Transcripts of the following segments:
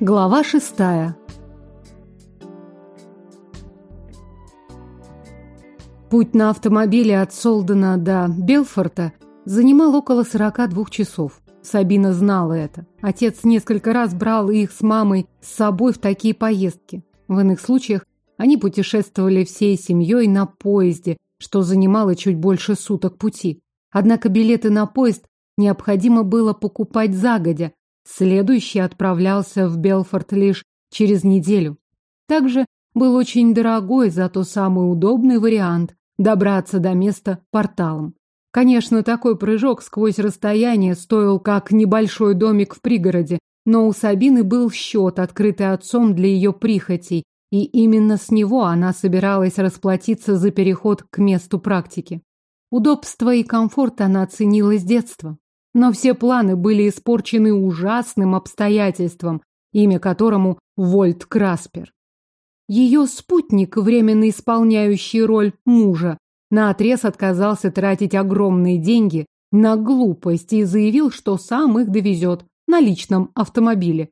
Глава шестая. Путь на автомобиле от Солдена до Белфорта занимал около 42 часов. Сабина знала это. Отец несколько раз брал их с мамой с собой в такие поездки. В иных случаях они путешествовали всей семьей на поезде, что занимало чуть больше суток пути. Однако билеты на поезд необходимо было покупать загодя, Следующий отправлялся в Белфорд лишь через неделю. Также был очень дорогой, зато самый удобный вариант – добраться до места порталом. Конечно, такой прыжок сквозь расстояние стоил как небольшой домик в пригороде, но у Сабины был счет, открытый отцом для ее прихотей, и именно с него она собиралась расплатиться за переход к месту практики. Удобство и комфорт она оценила с детства. Но все планы были испорчены ужасным обстоятельством, имя которому Вольт Краспер. Ее спутник, временно исполняющий роль мужа, наотрез отказался тратить огромные деньги на глупость и заявил, что сам их довезет на личном автомобиле.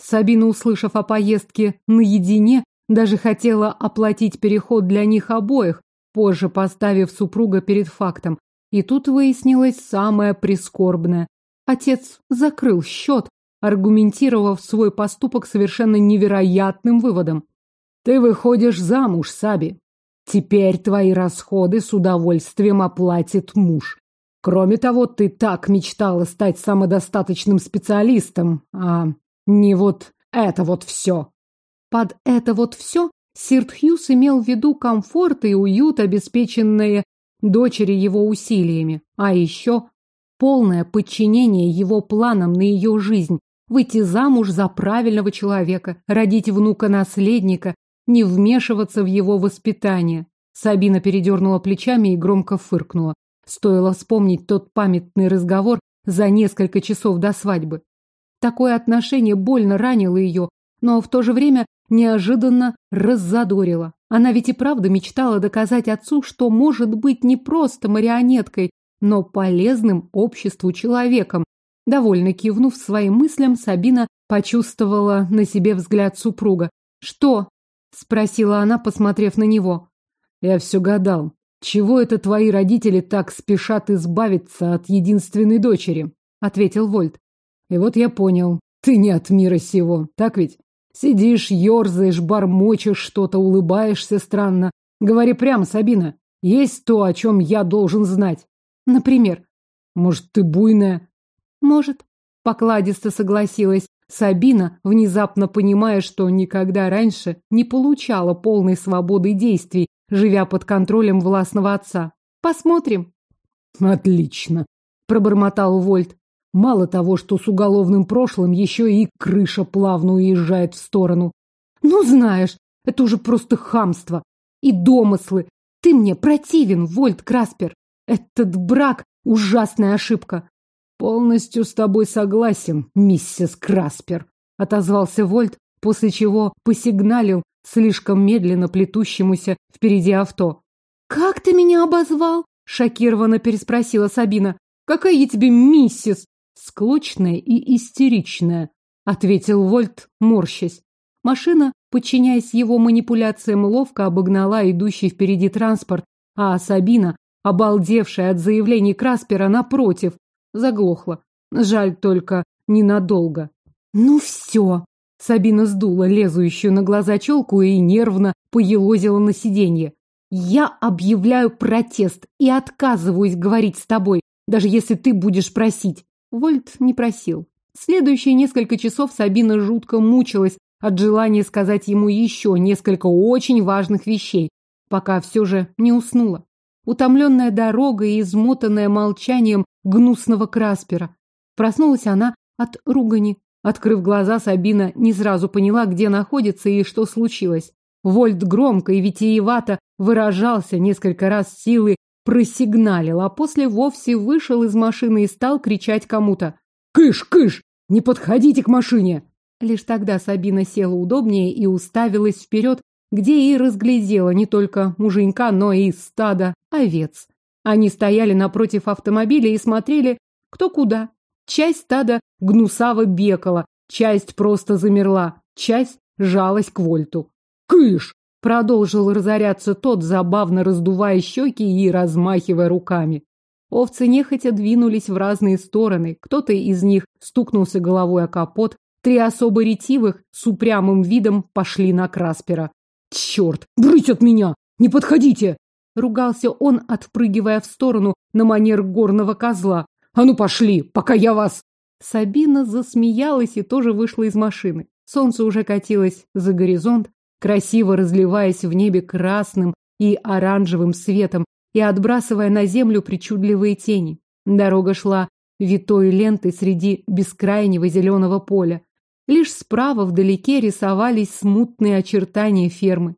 Сабина, услышав о поездке наедине, даже хотела оплатить переход для них обоих, позже поставив супруга перед фактом. И тут выяснилось самое прискорбное. Отец закрыл счет, аргументировав свой поступок совершенно невероятным выводом. «Ты выходишь замуж, Саби. Теперь твои расходы с удовольствием оплатит муж. Кроме того, ты так мечтала стать самодостаточным специалистом, а не вот это вот все». Под это вот все Сирт Хьюз имел в виду комфорт и уют, обеспеченные дочери его усилиями, а еще полное подчинение его планам на ее жизнь, выйти замуж за правильного человека, родить внука-наследника, не вмешиваться в его воспитание. Сабина передернула плечами и громко фыркнула. Стоило вспомнить тот памятный разговор за несколько часов до свадьбы. Такое отношение больно ранило ее, но в то же время неожиданно раззадорило. Она ведь и правда мечтала доказать отцу, что может быть не просто марионеткой, но полезным обществу человеком. Довольно кивнув своим мыслям, Сабина почувствовала на себе взгляд супруга. «Что?» – спросила она, посмотрев на него. «Я все гадал. Чего это твои родители так спешат избавиться от единственной дочери?» – ответил Вольт. «И вот я понял. Ты не от мира сего, так ведь?» Сидишь, ерзаешь, бормочешь что-то, улыбаешься странно. Говори прямо, Сабина. Есть то, о чем я должен знать. Например. Может, ты буйная? Может. Покладисто согласилась Сабина, внезапно понимая, что никогда раньше не получала полной свободы действий, живя под контролем властного отца. Посмотрим. Отлично, пробормотал Вольт. Мало того, что с уголовным прошлым, еще и крыша плавно уезжает в сторону. Ну, знаешь, это уже просто хамство. И домыслы. Ты мне противен, Вольт Краспер. Этот брак – ужасная ошибка. Полностью с тобой согласен, миссис Краспер, отозвался Вольт, после чего посигналил слишком медленно плетущемуся впереди авто. «Как ты меня обозвал?» – шокированно переспросила Сабина. «Какая я тебе миссис? Склочная и истеричная, ответил Вольт, морщась. Машина, подчиняясь его манипуляциям, ловко обогнала идущий впереди транспорт, а Сабина, обалдевшая от заявлений Краспера, напротив, заглохла. Жаль только ненадолго. Ну все. Сабина сдула лезущую на глаза челку и нервно поелозила на сиденье. Я объявляю протест и отказываюсь говорить с тобой, даже если ты будешь просить. Вольт не просил. Следующие несколько часов Сабина жутко мучилась от желания сказать ему еще несколько очень важных вещей, пока все же не уснула. Утомленная дорогой и измотанная молчанием гнусного Краспера. Проснулась она от ругани. Открыв глаза, Сабина не сразу поняла, где находится и что случилось. Вольт громко и витиевато выражался несколько раз силы просигналил, а после вовсе вышел из машины и стал кричать кому-то. «Кыш, кыш! Не подходите к машине!» Лишь тогда Сабина села удобнее и уставилась вперед, где и разглядела не только муженька, но и стадо овец. Они стояли напротив автомобиля и смотрели кто куда. Часть стада гнусаво бекала, часть просто замерла, часть жалась к Вольту. «Кыш!» — продолжил разоряться тот, забавно раздувая щеки и размахивая руками. Овцы нехотя двинулись в разные стороны, кто-то из них стукнулся головой о капот, три особо ретивых с упрямым видом пошли на Краспера. «Черт! Брысь от меня! Не подходите!» Ругался он, отпрыгивая в сторону на манер горного козла. «А ну пошли, пока я вас...» Сабина засмеялась и тоже вышла из машины. Солнце уже катилось за горизонт, красиво разливаясь в небе красным и оранжевым светом и отбрасывая на землю причудливые тени. Дорога шла витой лентой среди бескрайнего зеленого поля. Лишь справа вдалеке рисовались смутные очертания фермы.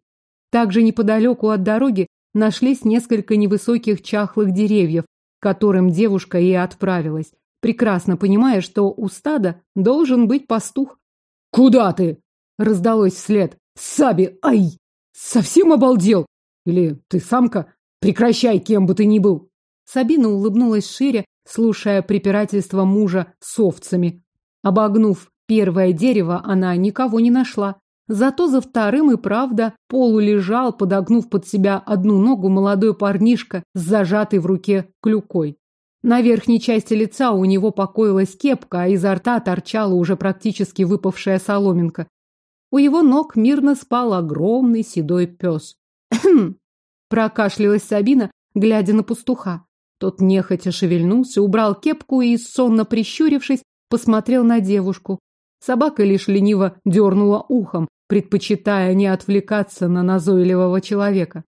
Также неподалеку от дороги нашлись несколько невысоких чахлых деревьев, к которым девушка и отправилась, прекрасно понимая, что у стада должен быть пастух. «Куда ты?» — раздалось вслед. «Саби, ай! Совсем обалдел? Или ты самка? Прекращай, кем бы ты ни был!» Сабина улыбнулась шире, слушая препирательство мужа с овцами. Обогнув первое дерево, она никого не нашла. Зато за вторым и правда полулежал, подогнув под себя одну ногу молодой парнишка с зажатой в руке клюкой. На верхней части лица у него покоилась кепка, а изо рта торчала уже практически выпавшая соломинка. У его ног мирно спал огромный седой пес. «Хм!» – прокашлялась Сабина, глядя на пастуха. Тот нехотя шевельнулся, убрал кепку и, сонно прищурившись, посмотрел на девушку. Собака лишь лениво дернула ухом, предпочитая не отвлекаться на назойливого человека.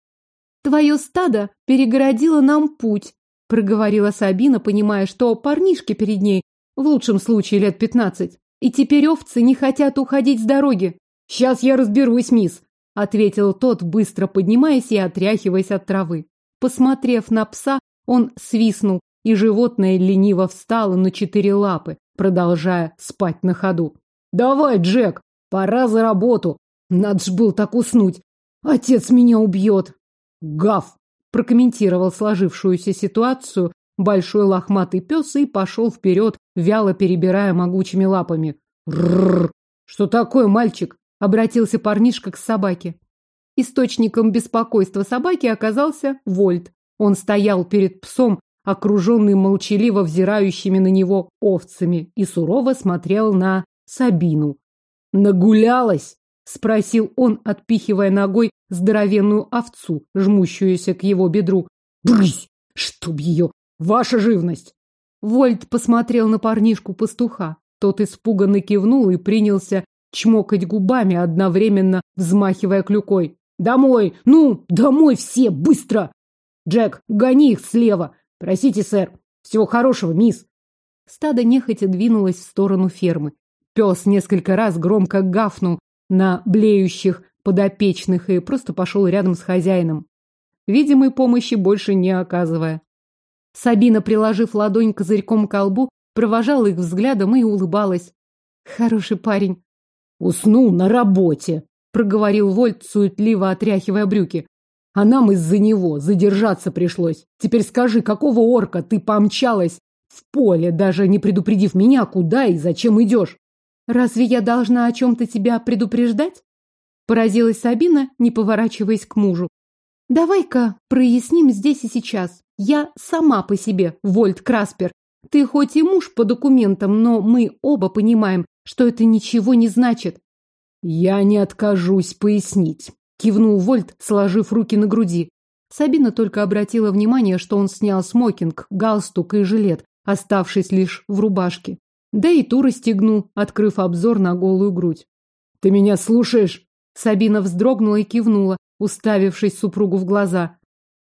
«Твое стадо перегородило нам путь», — проговорила Сабина, понимая, что парнишки перед ней в лучшем случае лет пятнадцать. «И теперь овцы не хотят уходить с дороги». «Сейчас я разберусь, мисс», — ответил тот, быстро поднимаясь и отряхиваясь от травы. Посмотрев на пса, он свистнул, и животное лениво встало на четыре лапы, продолжая спать на ходу. «Давай, Джек, Пора за работу. Надо ж был так уснуть. Отец меня убьет. Гав! Прокомментировал сложившуюся ситуацию большой лохматый пес и пошел вперед, вяло перебирая могучими лапами. Рррр! Что такое, мальчик? Обратился парнишка к собаке. Источником беспокойства собаки оказался Вольт. Он стоял перед псом, окруженный молчаливо взирающими на него овцами, и сурово смотрел на Сабину. Нагулялась? Спросил он, отпихивая ногой здоровенную овцу, жмущуюся к его бедру. Брысь! Чтоб ее! Ваша живность! Вольт посмотрел на парнишку пастуха. Тот испуганно кивнул и принялся чмокать губами, одновременно взмахивая клюкой. «Домой! Ну, домой все! Быстро!» «Джек, гони их слева! Простите, сэр! Всего хорошего, мисс!» Стадо нехотя двинулось в сторону фермы. Пес несколько раз громко гафнул на блеющих подопечных и просто пошел рядом с хозяином, видимой помощи больше не оказывая. Сабина, приложив ладонь козырьком к колбу, провожала их взглядом и улыбалась. Хороший парень. Уснул на работе, проговорил Вольт, суетливо отряхивая брюки. А нам из-за него задержаться пришлось. Теперь скажи, какого орка ты помчалась в поле, даже не предупредив меня, куда и зачем идешь? Разве я должна о чем-то тебя предупреждать? Поразилась Сабина, не поворачиваясь к мужу. Давай-ка проясним здесь и сейчас. Я сама по себе, Вольт Краспер. Ты хоть и муж по документам, но мы оба понимаем, что это ничего не значит. Я не откажусь пояснить, кивнул Вольт, сложив руки на груди. Сабина только обратила внимание, что он снял смокинг, галстук и жилет, оставшись лишь в рубашке. Да и ту расстегнул, открыв обзор на голую грудь. «Ты меня слушаешь?» Сабина вздрогнула и кивнула, уставившись супругу в глаза.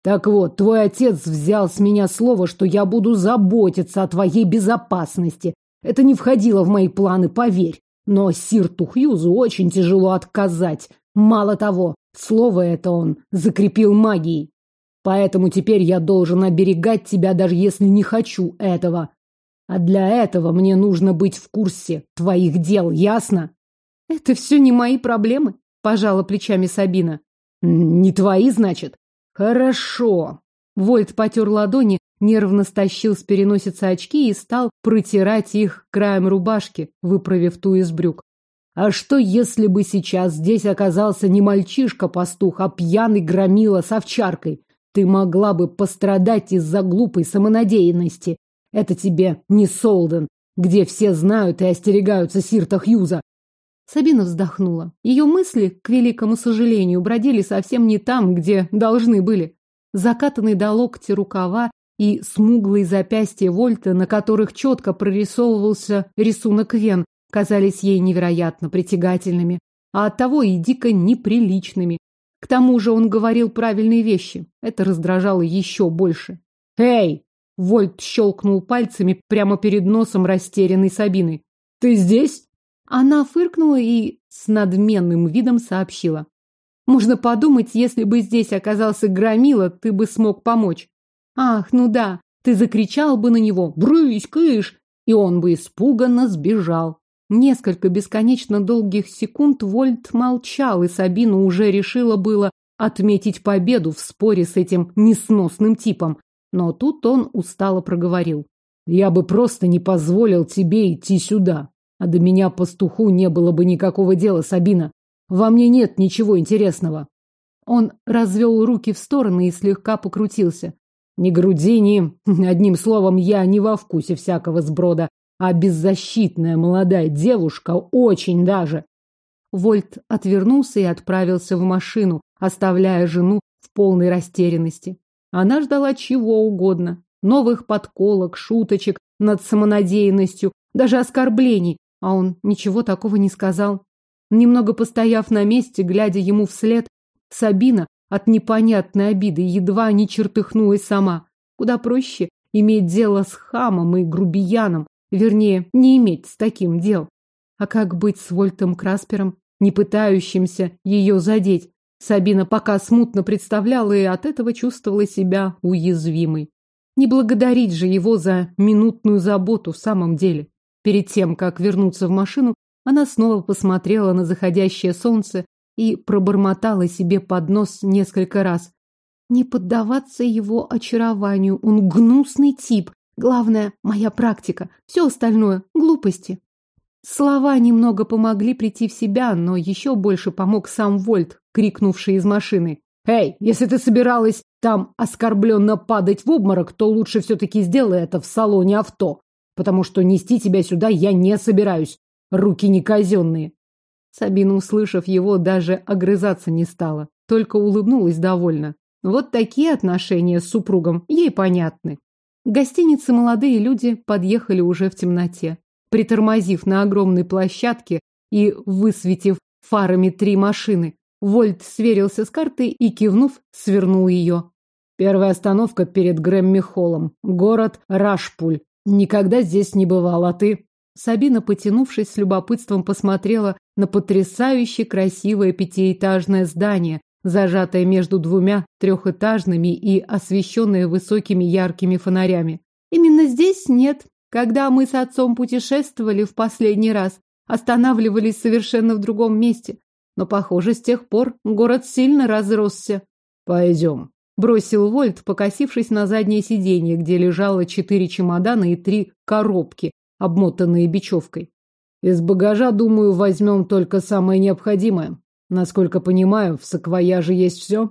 «Так вот, твой отец взял с меня слово, что я буду заботиться о твоей безопасности. Это не входило в мои планы, поверь. Но Сирту Хьюзу очень тяжело отказать. Мало того, слово это он закрепил магией. Поэтому теперь я должен оберегать тебя, даже если не хочу этого. А для этого мне нужно быть в курсе твоих дел, ясно? Это все не мои проблемы, пожала плечами Сабина. Не твои, значит? Хорошо. Вольт потер ладони, нервно стащил с переносицы очки и стал протирать их краем рубашки, выправив ту из брюк. А что, если бы сейчас здесь оказался не мальчишка-пастух, а пьяный громила с овчаркой? Ты могла бы пострадать из-за глупой самонадеянности. Это тебе не Солден, где все знают и остерегаются Сирта Хьюза. Сабина вздохнула. Ее мысли, к великому сожалению, бродили совсем не там, где должны были. Закатанный до локтя рукава и смуглые запястья Вольта, на которых четко прорисовывался рисунок вен, казались ей невероятно притягательными, а оттого и дико неприличными. К тому же он говорил правильные вещи. Это раздражало еще больше. «Эй!» — Вольт щелкнул пальцами прямо перед носом растерянной Сабины. «Ты здесь?» Она фыркнула и с надменным видом сообщила. Можно подумать, если бы здесь оказался Громила, ты бы смог помочь. Ах, ну да, ты закричал бы на него «Брысь, кыш!» и он бы испуганно сбежал. Несколько бесконечно долгих секунд Вольт молчал, и Сабина уже решила было отметить победу в споре с этим несносным типом. Но тут он устало проговорил. «Я бы просто не позволил тебе идти сюда. А до меня пастуху не было бы никакого дела, Сабина. Во мне нет ничего интересного. Он развел руки в стороны и слегка покрутился. Ни груди, ни... Одним словом, я не во вкусе всякого сброда, а беззащитная молодая девушка очень даже. Вольт отвернулся и отправился в машину, оставляя жену в полной растерянности. Она ждала чего угодно. Новых подколок, шуточек над самонадеянностью, даже оскорблений, а он ничего такого не сказал. Немного постояв на месте, глядя ему вслед, Сабина от непонятной обиды едва не чертыхнулась сама. Куда проще иметь дело с хамом и грубияном, вернее, не иметь с таким дел. А как быть с Вольтом Краспером, не пытающимся ее задеть? Сабина пока смутно представляла и от этого чувствовала себя уязвимой. Не благодарить же его за минутную заботу в самом деле. Перед тем, как вернуться в машину, она снова посмотрела на заходящее солнце и пробормотала себе под нос несколько раз. Не поддаваться его очарованию, он гнусный тип. Главное, моя практика. Все остальное — глупости. Слова немного помогли прийти в себя, но еще больше помог сам Вольт, крикнувший из машины. «Эй, если ты собиралась там оскорбленно падать в обморок, то лучше все-таки сделай это в салоне авто потому что нести тебя сюда я не собираюсь. Руки не казенные. Сабина, услышав его, даже огрызаться не стала, только улыбнулась довольно. Вот такие отношения с супругом ей понятны. К гостинице молодые люди подъехали уже в темноте. Притормозив на огромной площадке и высветив фарами три машины, Вольт сверился с картой и, кивнув, свернул ее. Первая остановка перед Грэмми-холлом. Город Рашпуль. Никогда здесь не бывал, а ты? Сабина, потянувшись с любопытством, посмотрела на потрясающе красивое пятиэтажное здание, зажатое между двумя трехэтажными и освещенное высокими яркими фонарями. Именно здесь нет. Когда мы с отцом путешествовали в последний раз, останавливались совершенно в другом месте. Но, похоже, с тех пор город сильно разросся. Пойдем. Бросил Вольт, покосившись на заднее сиденье, где лежало четыре чемодана и три коробки, обмотанные бечевкой. Из багажа, думаю, возьмем только самое необходимое. Насколько понимаю, в саквояже есть все.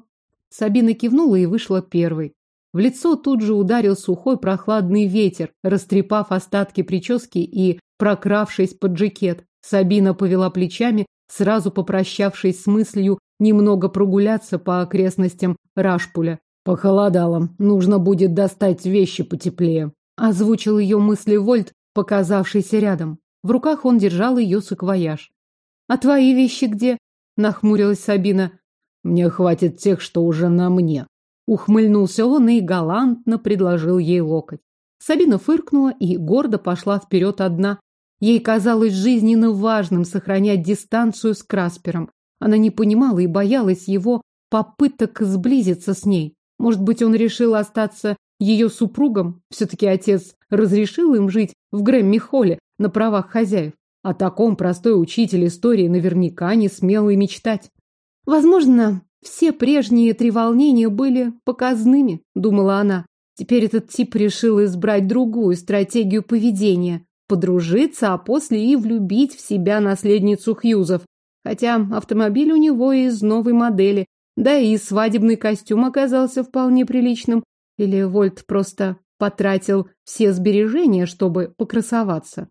Сабина кивнула и вышла первой. В лицо тут же ударил сухой прохладный ветер, растрепав остатки прически и прокравшись под жакет. Сабина повела плечами, сразу попрощавшись с мыслью немного прогуляться по окрестностям Рашпуля. Похолодало. Нужно будет достать вещи потеплее. Озвучил ее мысли Вольт, показавшийся рядом. В руках он держал ее саквояж. «А твои вещи где?» – нахмурилась Сабина. «Мне хватит тех, что уже на мне». Ухмыльнулся он и галантно предложил ей локоть. Сабина фыркнула и гордо пошла вперед одна. Ей казалось жизненно важным сохранять дистанцию с Краспером. Она не понимала и боялась его попыток сблизиться с ней. Может быть, он решил остаться ее супругом? Все-таки отец разрешил им жить в Грэмми-холле на правах хозяев. О таком простой учитель истории наверняка не смел и мечтать. Возможно, все прежние три волнения были показными, думала она. Теперь этот тип решил избрать другую стратегию поведения. Подружиться, а после и влюбить в себя наследницу Хьюзов. Хотя автомобиль у него из новой модели, да и свадебный костюм оказался вполне приличным. Или Вольт просто потратил все сбережения, чтобы покрасоваться.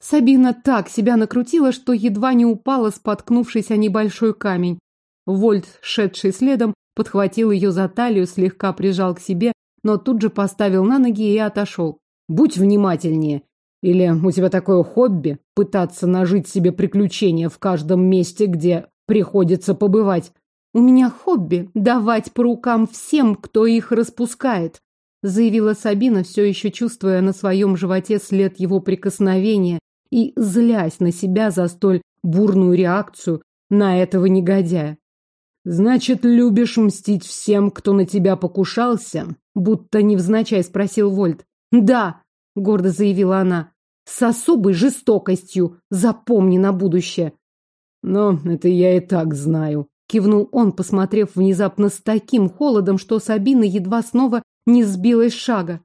Сабина так себя накрутила, что едва не упала, споткнувшись о небольшой камень. Вольт, шедший следом, подхватил ее за талию, слегка прижал к себе, но тут же поставил на ноги и отошел. «Будь внимательнее. Или у тебя такое хобби – пытаться нажить себе приключения в каждом месте, где приходится побывать?» «У меня хобби – давать по рукам всем, кто их распускает», заявила Сабина, все еще чувствуя на своем животе след его прикосновения и злясь на себя за столь бурную реакцию на этого негодяя. «Значит, любишь мстить всем, кто на тебя покушался?» Будто невзначай спросил Вольт. «Да», — гордо заявила она, — «с особой жестокостью. Запомни на будущее». «Но это я и так знаю», — кивнул он, посмотрев внезапно с таким холодом, что Сабина едва снова не сбилась шага.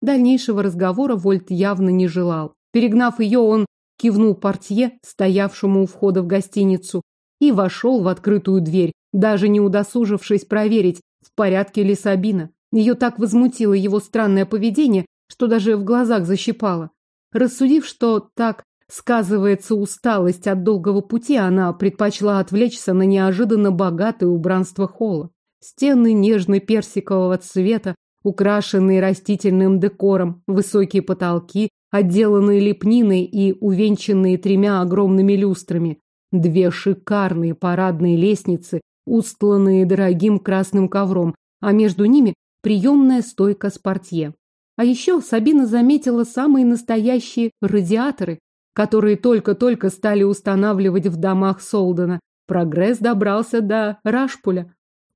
Дальнейшего разговора Вольт явно не желал. Перегнав ее, он кивнул портье, стоявшему у входа в гостиницу, и вошел в открытую дверь, даже не удосужившись проверить, в порядке ли Сабина. Ее так возмутило его странное поведение, что даже в глазах защипало. Рассудив, что так сказывается усталость от долгого пути, она предпочла отвлечься на неожиданно богатое убранство холла. Стены нежно-персикового цвета, украшенные растительным декором, высокие потолки, отделанные лепниной и увенчанные тремя огромными люстрами, две шикарные парадные лестницы, устланные дорогим красным ковром, а между ними приемная стойка с портье. А еще Сабина заметила самые настоящие радиаторы, которые только-только стали устанавливать в домах Солдена. Прогресс добрался до Рашпуля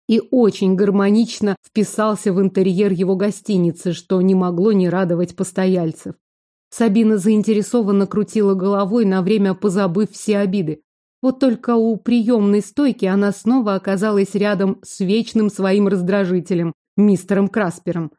и очень гармонично вписался в интерьер его гостиницы, что не могло не радовать постояльцев. Сабина заинтересованно крутила головой, на время позабыв все обиды. Вот только у приемной стойки она снова оказалась рядом с вечным своим раздражителем, мистером Краспером.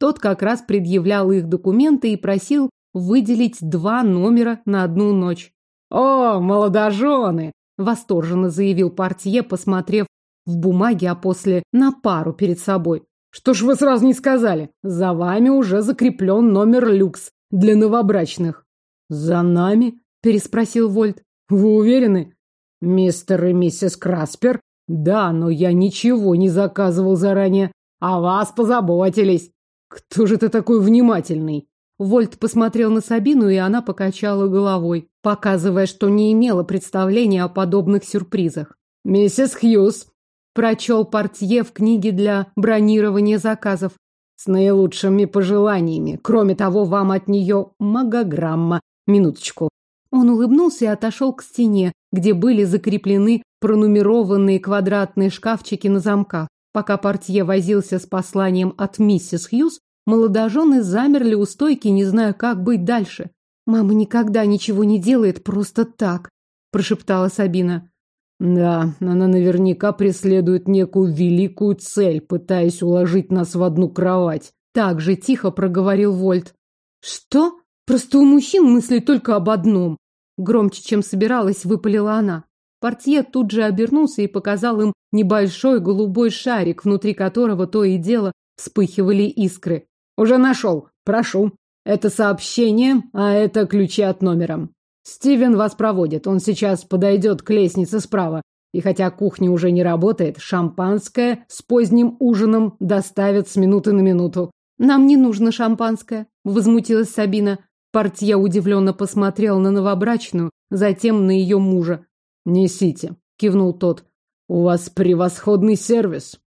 Тот как раз предъявлял их документы и просил выделить два номера на одну ночь. «О, молодожены!» – восторженно заявил портье, посмотрев в бумаге, а после на пару перед собой. «Что ж вы сразу не сказали? За вами уже закреплен номер люкс для новобрачных». «За нами?» – переспросил Вольт. «Вы уверены?» «Мистер и миссис Краспер?» «Да, но я ничего не заказывал заранее. О вас позаботились. Кто же ты такой внимательный? Вольт посмотрел на Сабину, и она покачала головой, показывая, что не имела представления о подобных сюрпризах. «Миссис Хьюз», – прочел портье в книге для бронирования заказов, с наилучшими пожеланиями. Кроме того, вам от нее магограмма. Минуточку. Он улыбнулся и отошел к стене, где были закреплены пронумерованные квадратные шкафчики на замках. Пока портье возился с посланием от миссис Хьюз, молодожены замерли у стойки, не зная, как быть дальше. «Мама никогда ничего не делает просто так», – прошептала Сабина. «Да, она наверняка преследует некую великую цель, пытаясь уложить нас в одну кровать», – так же тихо проговорил Вольт. «Что? Просто у мужчин мысли только об одном», – громче, чем собиралась, выпалила она. Портье тут же обернулся и показал им небольшой голубой шарик, внутри которого то и дело вспыхивали искры. «Уже нашел. Прошу. Это сообщение, а это ключи от номера. Стивен вас проводит. Он сейчас подойдет к лестнице справа. И хотя кухня уже не работает, шампанское с поздним ужином доставят с минуты на минуту. «Нам не нужно шампанское», — возмутилась Сабина. Портье удивленно посмотрел на новобрачную, затем на ее мужа. «Несите», — кивнул тот. «У вас превосходный сервис.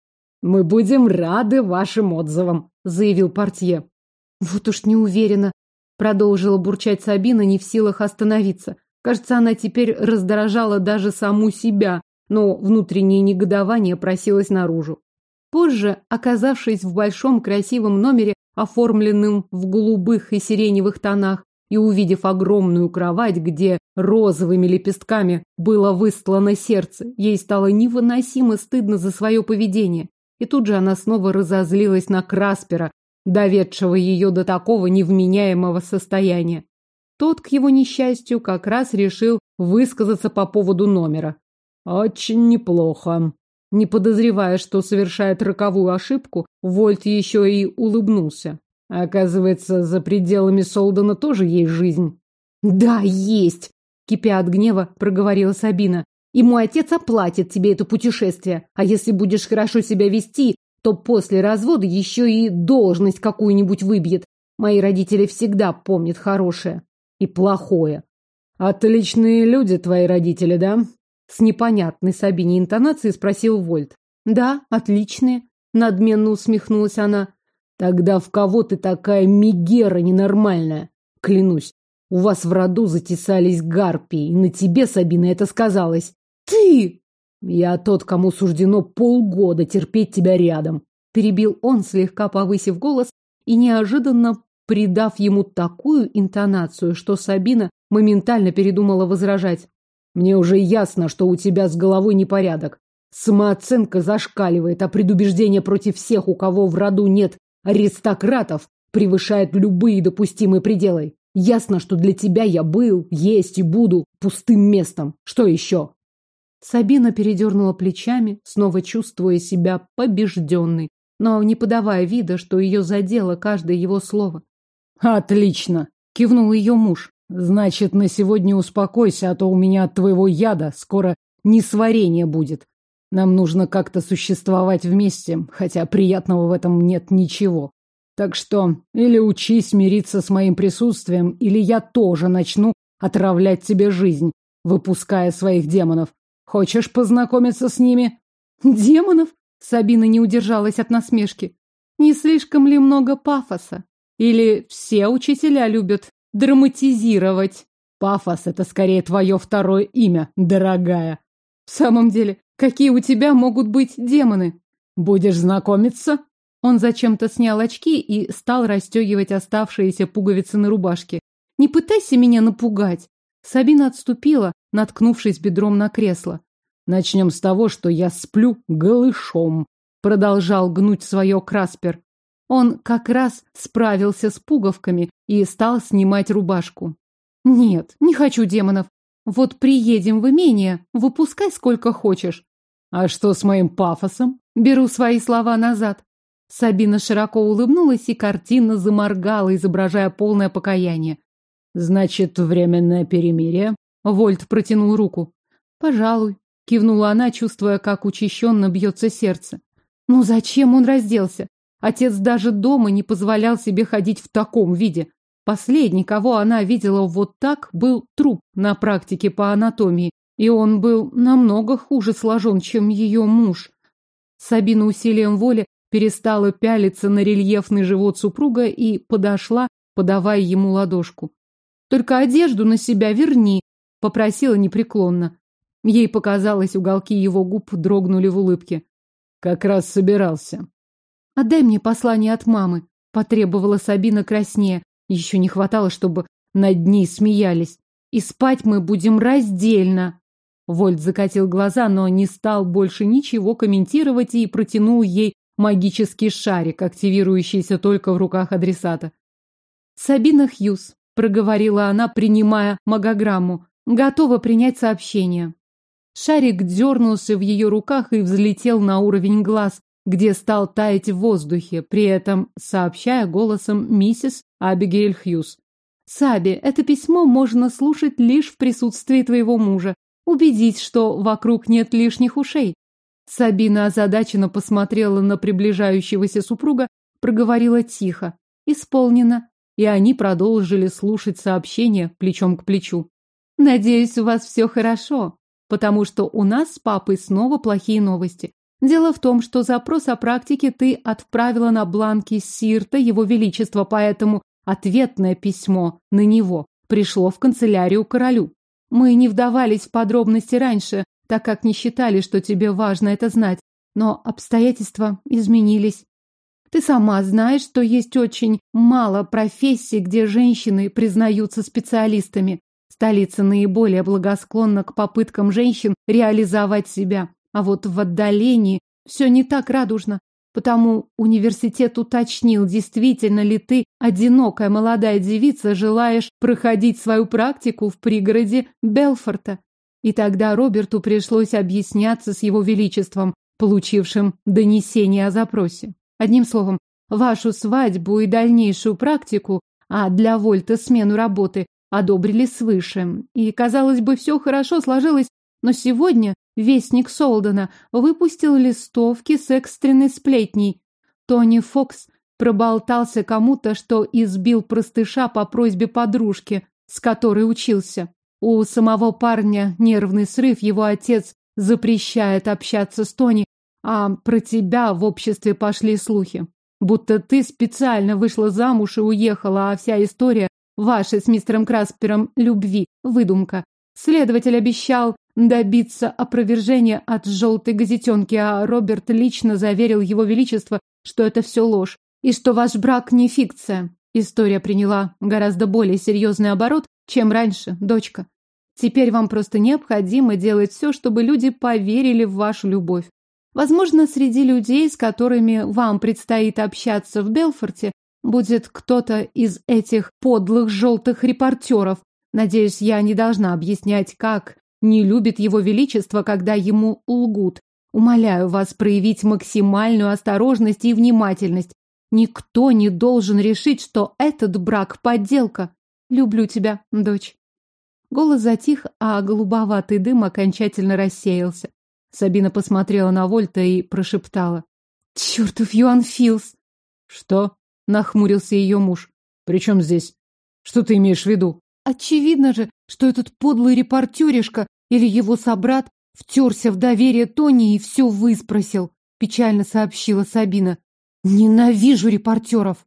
Мы будем рады вашим отзывам», — заявил портье. «Вот уж не уверена», — продолжила бурчать Сабина, не в силах остановиться. Кажется, она теперь раздражала даже саму себя, но внутреннее негодование просилось наружу. Позже, оказавшись в большом красивом номере, оформленном в голубых и сиреневых тонах, и, увидев огромную кровать, где розовыми лепестками было выстлано сердце, ей стало невыносимо стыдно за свое поведение. И тут же она снова разозлилась на Краспера, доведшего ее до такого невменяемого состояния. Тот, к его несчастью, как раз решил высказаться по поводу номера. Очень неплохо. Не подозревая, что совершает роковую ошибку, Вольт еще и улыбнулся. Оказывается, за пределами Солдена тоже есть жизнь. Да, есть, кипя от гнева, проговорила Сабина. И мой отец оплатит тебе это путешествие. А если будешь хорошо себя вести, то после развода еще и должность какую-нибудь выбьет. Мои родители всегда помнят хорошее и плохое. Отличные люди твои родители, да? С непонятной Сабине интонацией спросил Вольт. Да, отличные. Надменно усмехнулась она. Тогда в кого ты такая мигера ненормальная? Клянусь, у вас в роду затесались гарпии, и на тебе, Сабина, это сказалось. Ты! Я тот, кому суждено полгода терпеть тебя рядом. Перебил он, слегка повысив голос и неожиданно придав ему такую интонацию, что Сабина моментально передумала возражать. Мне уже ясно, что у тебя с головой непорядок. Самооценка зашкаливает, а предубеждение против всех, у кого в роду нет аристократов превышает любые допустимые пределы. Ясно, что для тебя я был, есть и буду пустым местом. Что еще? Сабина передернула плечами, снова чувствуя себя побежденной, но не подавая вида, что ее задело каждое его слово. «Отлично!» — кивнул ее муж. «Значит, на сегодня успокойся, а то у меня от твоего яда скоро несварение будет. Нам нужно как-то существовать вместе, хотя приятного в этом нет ничего. Так что или учись мириться с моим присутствием, или я тоже начну отравлять тебе жизнь, выпуская своих демонов. Хочешь познакомиться с ними? Демонов? Сабина не удержалась от насмешки. Не слишком ли много пафоса? Или все учителя любят драматизировать? Пафос — это скорее твое второе имя, дорогая. В самом деле, Какие у тебя могут быть демоны? Будешь знакомиться? Он зачем-то снял очки и стал расстегивать оставшиеся пуговицы на рубашке. Не пытайся меня напугать. Сабина отступила, наткнувшись бедром на кресло. Начнем с того, что я сплю голышом. Продолжал гнуть свое Краспер. Он как раз справился с пуговками и стал снимать рубашку. Нет, не хочу демонов. Вот приедем в имение, выпускай сколько хочешь. А что с моим пафосом? Беру свои слова назад. Сабина широко улыбнулась и картинно заморгала, изображая полное покаяние. Значит, временное перемирие? Вольт протянул руку. Пожалуй, кивнула она, чувствуя, как учащенно бьется сердце. Ну зачем он разделся? Отец даже дома не позволял себе ходить в таком виде. Последний, кого она видела вот так, был труп на практике по анатомии, и он был намного хуже сложен, чем ее муж. Сабина усилием воли перестала пялиться на рельефный живот супруга и подошла, подавая ему ладошку. «Только одежду на себя верни», — попросила непреклонно. Ей показалось, уголки его губ дрогнули в улыбке. «Как раз собирался». «Отдай мне послание от мамы», — потребовала Сабина краснее. Еще не хватало, чтобы над ней смеялись. «И спать мы будем раздельно». Вольт закатил глаза, но не стал больше ничего комментировать и протянул ей магический шарик, активирующийся только в руках адресата. «Сабина Хьюз», — проговорила она, принимая магограмму, — «готова принять сообщение». Шарик дернулся в ее руках и взлетел на уровень глаз, где стал таять в воздухе, при этом сообщая голосом миссис Абигейль Хьюз. «Саби, это письмо можно слушать лишь в присутствии твоего мужа убедить, что вокруг нет лишних ушей. Сабина озадаченно посмотрела на приближающегося супруга, проговорила тихо. Исполнено. И они продолжили слушать сообщение плечом к плечу. Надеюсь, у вас все хорошо, потому что у нас с папой снова плохие новости. Дело в том, что запрос о практике ты отправила на бланке Сирта, его величества, поэтому ответное письмо на него пришло в канцелярию королю. Мы не вдавались в подробности раньше, так как не считали, что тебе важно это знать. Но обстоятельства изменились. Ты сама знаешь, что есть очень мало профессий, где женщины признаются специалистами. Столица наиболее благосклонна к попыткам женщин реализовать себя. А вот в отдалении все не так радужно. Потому университет уточнил, действительно ли ты, одинокая молодая девица, желаешь проходить свою практику в пригороде Белфорта. И тогда Роберту пришлось объясняться с его величеством, получившим донесение о запросе. Одним словом, вашу свадьбу и дальнейшую практику, а для Вольта смену работы, одобрили свыше. И, казалось бы, все хорошо сложилось, но сегодня вестник Солдена выпустил листовки с экстренной сплетней. Тони Фокс проболтался кому-то, что избил простыша по просьбе подружки, с которой учился. У самого парня нервный срыв, его отец запрещает общаться с Тони, а про тебя в обществе пошли слухи. Будто ты специально вышла замуж и уехала, а вся история вашей с мистером Краспером любви – выдумка. Следователь обещал добиться опровержения от желтой газетенки, а Роберт лично заверил его величество, что это все ложь, и что ваш брак не фикция. История приняла гораздо более серьезный оборот, чем раньше, дочка. Теперь вам просто необходимо делать все, чтобы люди поверили в вашу любовь. Возможно, среди людей, с которыми вам предстоит общаться в Белфорте, будет кто-то из этих подлых желтых репортеров. Надеюсь, я не должна объяснять, как не любит его величество, когда ему лгут. Умоляю вас проявить максимальную осторожность и внимательность. Никто не должен решить, что этот брак – подделка. Люблю тебя, дочь. Голос затих, а голубоватый дым окончательно рассеялся. Сабина посмотрела на Вольта и прошептала. «Чертов Юан Филс!» «Что?» — нахмурился ее муж. «При чем здесь? Что ты имеешь в виду?» «Очевидно же, что этот подлый репортеришка или его собрат втерся в доверие Тони и все выспросил», — печально сообщила Сабина. «Ненавижу репортеров!»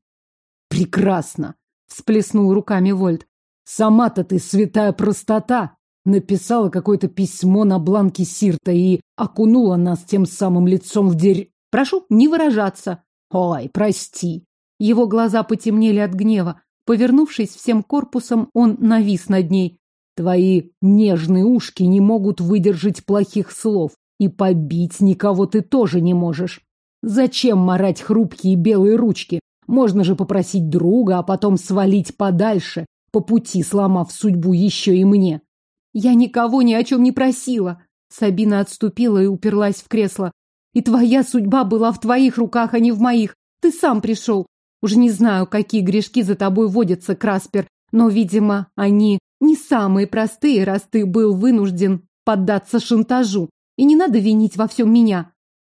«Прекрасно!» — всплеснул руками Вольт. «Сама-то ты святая простота!» Написала какое-то письмо на бланке Сирта и окунула нас тем самым лицом в дерь... Прошу не выражаться. Ой, прости. Его глаза потемнели от гнева. Повернувшись всем корпусом, он навис над ней. Твои нежные ушки не могут выдержать плохих слов, и побить никого ты тоже не можешь. Зачем марать хрупкие белые ручки? Можно же попросить друга, а потом свалить подальше, по пути сломав судьбу еще и мне. Я никого ни о чем не просила. Сабина отступила и уперлась в кресло. И твоя судьба была в твоих руках, а не в моих. Ты сам пришел. Уже не знаю, какие грешки за тобой водятся, Краспер, но, видимо, они не самые простые, раз ты был вынужден поддаться шантажу. И не надо винить во всем меня.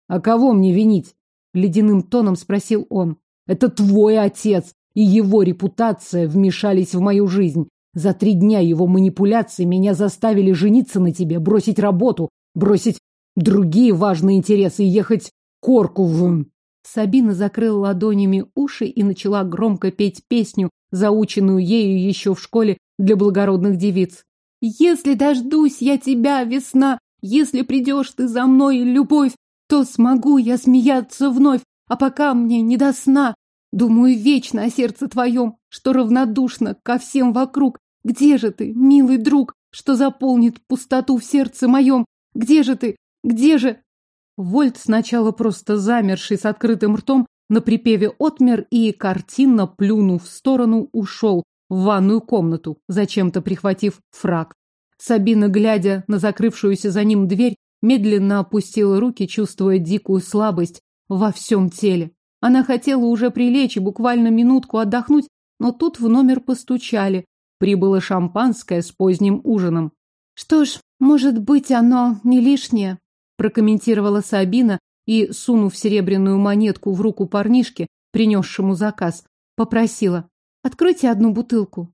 А кого мне винить? Ледяным тоном спросил он. Это твой отец и его репутация вмешались в мою жизнь. За три дня его манипуляций меня заставили жениться на тебе, бросить работу, бросить другие важные интересы и ехать корку в... Сабина закрыла ладонями уши и начала громко петь песню, заученную ею еще в школе для благородных девиц. «Если дождусь я тебя, весна, если придешь ты за мной, любовь, то смогу я смеяться вновь, а пока мне не до сна. Думаю вечно о сердце твоем, что равнодушно ко всем вокруг, где же ты, милый друг, что заполнит пустоту в сердце моем? Где же ты? Где же? Вольт сначала просто замерший с открытым ртом на припеве отмер и, картинно плюнув в сторону, ушел в ванную комнату, зачем-то прихватив фраг. Сабина, глядя на закрывшуюся за ним дверь, медленно опустила руки, чувствуя дикую слабость во всем теле. Она хотела уже прилечь и буквально минутку отдохнуть, но тут в номер постучали, Прибыло шампанское с поздним ужином. «Что ж, может быть, оно не лишнее», прокомментировала Сабина и, сунув серебряную монетку в руку парнишке, принесшему заказ, попросила «Откройте одну бутылку.